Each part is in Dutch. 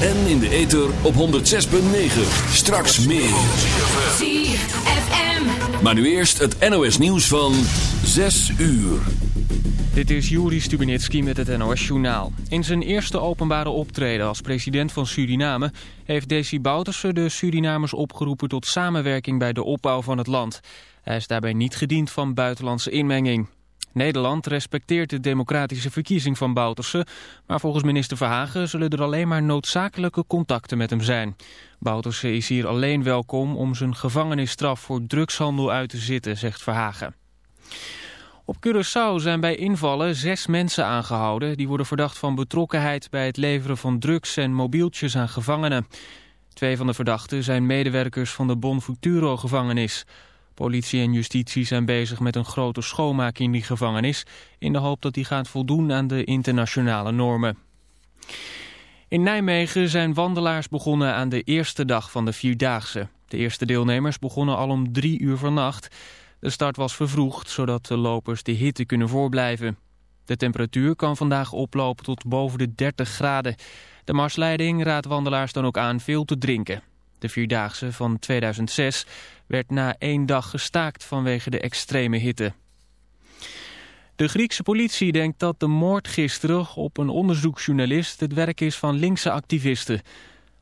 En in de ether op 106.9. Straks meer. ZFM. Maar nu eerst het NOS nieuws van 6 uur. Dit is Juri Stubenitski met het NOS-journaal. In zijn eerste openbare optreden als president van Suriname... heeft Desi Bouterse de Surinamers opgeroepen tot samenwerking bij de opbouw van het land. Hij is daarbij niet gediend van buitenlandse inmenging. Nederland respecteert de democratische verkiezing van Bouterse... maar volgens minister Verhagen zullen er alleen maar noodzakelijke contacten met hem zijn. Bouterse is hier alleen welkom om zijn gevangenisstraf voor drugshandel uit te zitten, zegt Verhagen. Op Curaçao zijn bij invallen zes mensen aangehouden... die worden verdacht van betrokkenheid bij het leveren van drugs en mobieltjes aan gevangenen. Twee van de verdachten zijn medewerkers van de Bon Futuro-gevangenis... Politie en justitie zijn bezig met een grote schoonmaak in die gevangenis... in de hoop dat die gaat voldoen aan de internationale normen. In Nijmegen zijn wandelaars begonnen aan de eerste dag van de Vierdaagse. De eerste deelnemers begonnen al om drie uur vannacht. De start was vervroegd, zodat de lopers de hitte kunnen voorblijven. De temperatuur kan vandaag oplopen tot boven de 30 graden. De marsleiding raadt wandelaars dan ook aan veel te drinken. De Vierdaagse van 2006 werd na één dag gestaakt vanwege de extreme hitte. De Griekse politie denkt dat de moord gisteren op een onderzoeksjournalist het werk is van linkse activisten.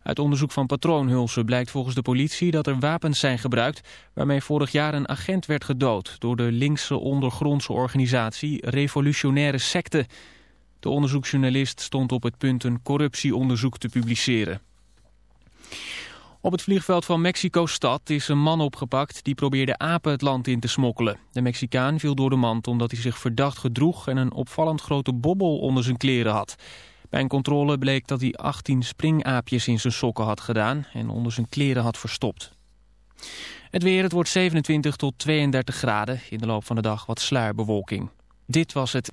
Uit onderzoek van patroonhulsen blijkt volgens de politie dat er wapens zijn gebruikt... waarmee vorig jaar een agent werd gedood door de linkse ondergrondse organisatie Revolutionaire Secte. De onderzoeksjournalist stond op het punt een corruptieonderzoek te publiceren. Op het vliegveld van Mexico-stad is een man opgepakt die probeerde apen het land in te smokkelen. De Mexicaan viel door de mand omdat hij zich verdacht gedroeg en een opvallend grote bobbel onder zijn kleren had. Bij een controle bleek dat hij 18 springaapjes in zijn sokken had gedaan en onder zijn kleren had verstopt. Het weer, het wordt 27 tot 32 graden. In de loop van de dag wat sluierbewolking. Dit was het.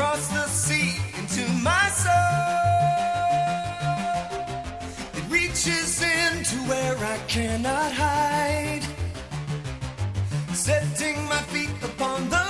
across the sea into my soul. It reaches into where I cannot hide, setting my feet upon the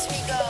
Let's we go.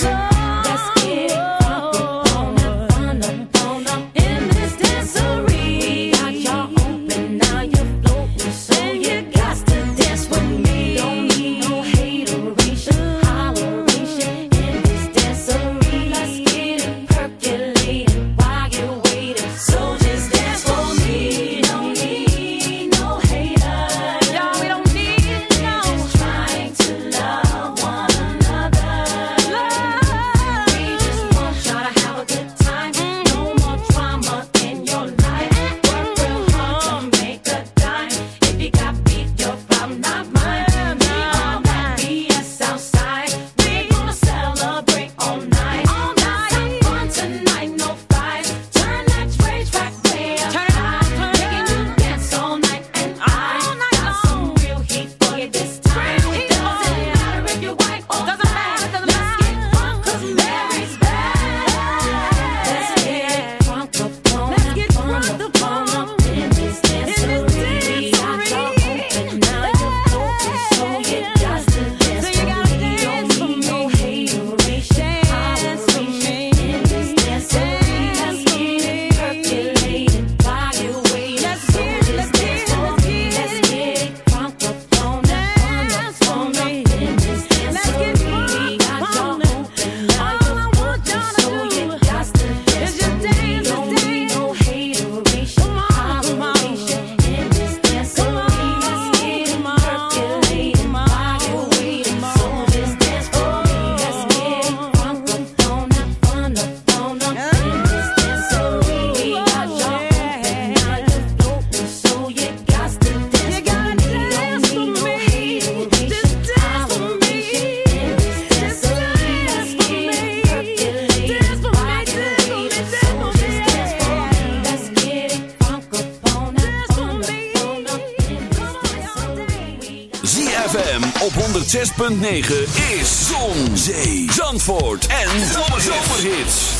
106.9 is Zon, Zee, Zandvoort en Zomerhits.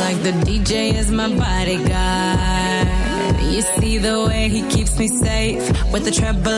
Like the DJ is my bodyguard. You see the way he keeps me safe with the treble